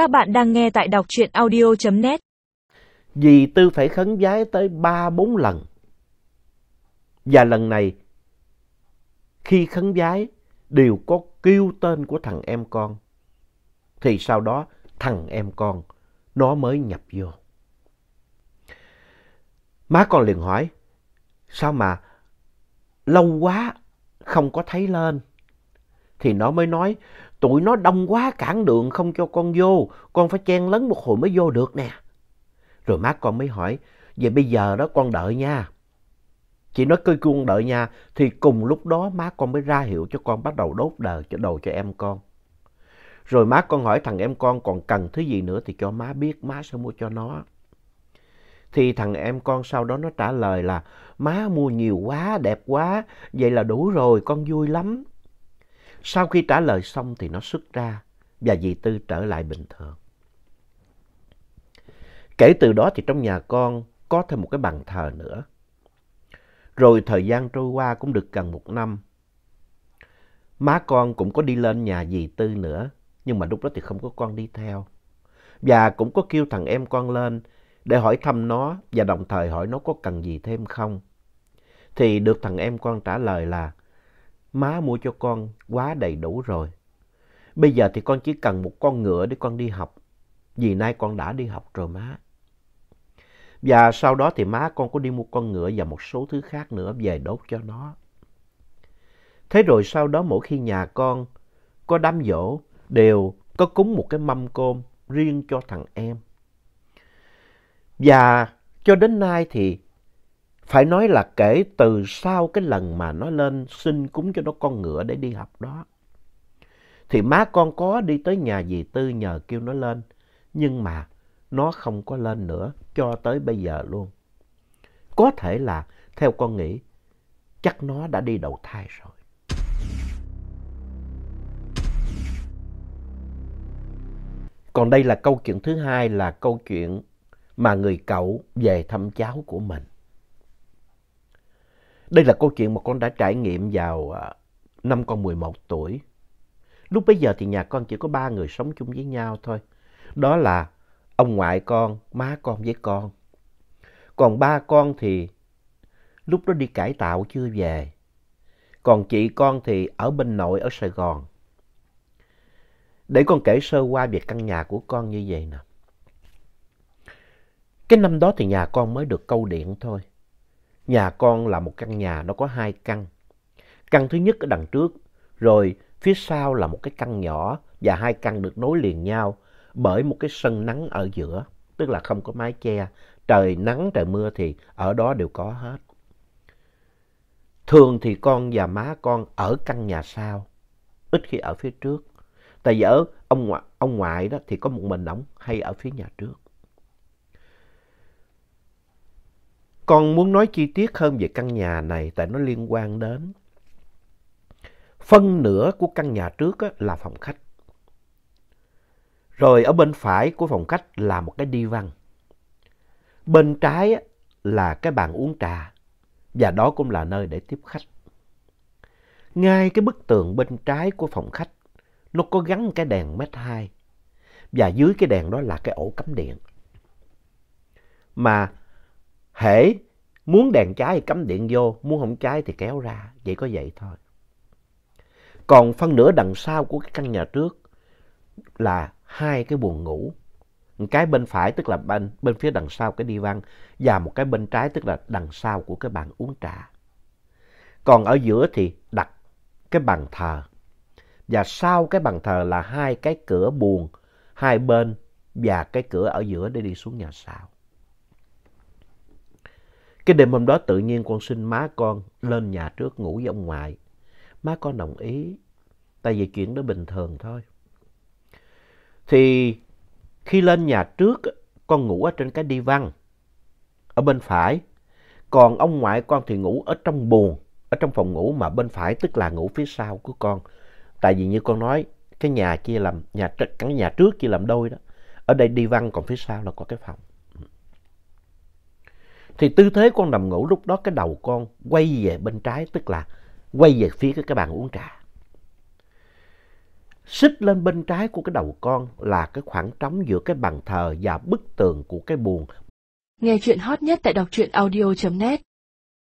Các bạn đang nghe tại đọc truyện audio.net. Dì Tư phải khấn giái tới ba bốn lần. Và lần này, khi khấn giái, đều có kêu tên của thằng em con. Thì sau đó, thằng em con, nó mới nhập vô. Má con liền hỏi, sao mà lâu quá không có thấy lên? Thì nó mới nói, tụi nó đông quá cản đường không cho con vô, con phải chen lấn một hồi mới vô được nè. Rồi má con mới hỏi, vậy bây giờ đó con đợi nha. Chị nói cứ con đợi nha, thì cùng lúc đó má con mới ra hiệu cho con bắt đầu đốt đờ cho đầu cho em con. Rồi má con hỏi thằng em con còn cần thứ gì nữa thì cho má biết, má sẽ mua cho nó. Thì thằng em con sau đó nó trả lời là má mua nhiều quá, đẹp quá, vậy là đủ rồi, con vui lắm. Sau khi trả lời xong thì nó xuất ra và dì Tư trở lại bình thường. Kể từ đó thì trong nhà con có thêm một cái bàn thờ nữa. Rồi thời gian trôi qua cũng được gần một năm. Má con cũng có đi lên nhà dì Tư nữa, nhưng mà lúc đó thì không có con đi theo. Và cũng có kêu thằng em con lên để hỏi thăm nó và đồng thời hỏi nó có cần gì thêm không. Thì được thằng em con trả lời là má mua cho con quá đầy đủ rồi. Bây giờ thì con chỉ cần một con ngựa để con đi học. Vì nay con đã đi học rồi má. Và sau đó thì má con có đi mua con ngựa và một số thứ khác nữa về đốt cho nó. Thế rồi sau đó mỗi khi nhà con có đám dỗ đều có cúng một cái mâm cơm riêng cho thằng em. Và cho đến nay thì phải nói là kể từ sau cái lần mà nó lên xin cúng cho nó con ngựa để đi học đó. Thì má con có đi tới nhà dì Tư nhờ kêu nó lên. Nhưng mà nó không có lên nữa, cho tới bây giờ luôn. Có thể là, theo con nghĩ, chắc nó đã đi đầu thai rồi. Còn đây là câu chuyện thứ hai là câu chuyện mà người cậu về thăm cháu của mình. Đây là câu chuyện mà con đã trải nghiệm vào à, năm con 11 tuổi. Lúc bấy giờ thì nhà con chỉ có ba người sống chung với nhau thôi. Đó là ông ngoại con, má con với con. Còn ba con thì lúc đó đi cải tạo chưa về. Còn chị con thì ở bên nội ở Sài Gòn. Để con kể sơ qua về căn nhà của con như vậy nè. Cái năm đó thì nhà con mới được câu điện thôi. Nhà con là một căn nhà, nó có hai căn. Căn thứ nhất ở đằng trước, rồi phía sau là một cái căn nhỏ và hai căn được nối liền nhau bởi một cái sân nắng ở giữa, tức là không có mái che. Trời nắng, trời mưa thì ở đó đều có hết. Thường thì con và má con ở căn nhà sau, ít khi ở phía trước. Tại vì ở ông ngoại, ông ngoại đó thì có một mình ổng hay ở phía nhà trước. Con muốn nói chi tiết hơn về căn nhà này tại nó liên quan đến. Phân nửa của căn nhà trước là phòng khách. Rồi ở bên phải của phòng khách là một cái đi văn. Bên trái là cái bàn uống trà, và đó cũng là nơi để tiếp khách. Ngay cái bức tường bên trái của phòng khách, nó có gắn cái đèn mét 2 và dưới cái đèn đó là cái ổ cắm điện. Mà hễ muốn đèn cháy thì cắm điện vô, muốn không cháy thì kéo ra, vậy có vậy thôi. Còn phân nửa đằng sau của cái căn nhà trước là hai cái buồng ngủ. Một cái bên phải tức là bên, bên phía đằng sau cái đi văn và một cái bên trái tức là đằng sau của cái bàn uống trà. Còn ở giữa thì đặt cái bàn thờ. Và sau cái bàn thờ là hai cái cửa buồng hai bên và cái cửa ở giữa để đi xuống nhà sau. Cái đêm hôm đó tự nhiên con xin má con lên nhà trước ngủ với ông ngoại. Má con đồng ý, tại vì chuyện đó bình thường thôi. Thì khi lên nhà trước, con ngủ ở trên cái đi văn, ở bên phải. Còn ông ngoại con thì ngủ ở trong buồng, ở trong phòng ngủ mà bên phải tức là ngủ phía sau của con. Tại vì như con nói, cái nhà chia làm, nhà, cái nhà trước chia làm đôi đó. Ở đây đi văn còn phía sau là có cái phòng. Thì tư thế con nằm ngủ lúc đó cái đầu con quay về bên trái, tức là quay về phía cái, cái bàn uống trà. xích lên bên trái của cái đầu con là cái khoảng trống giữa cái bàn thờ và bức tường của cái buồng. Nghe chuyện hot nhất tại đọc truyện audio.net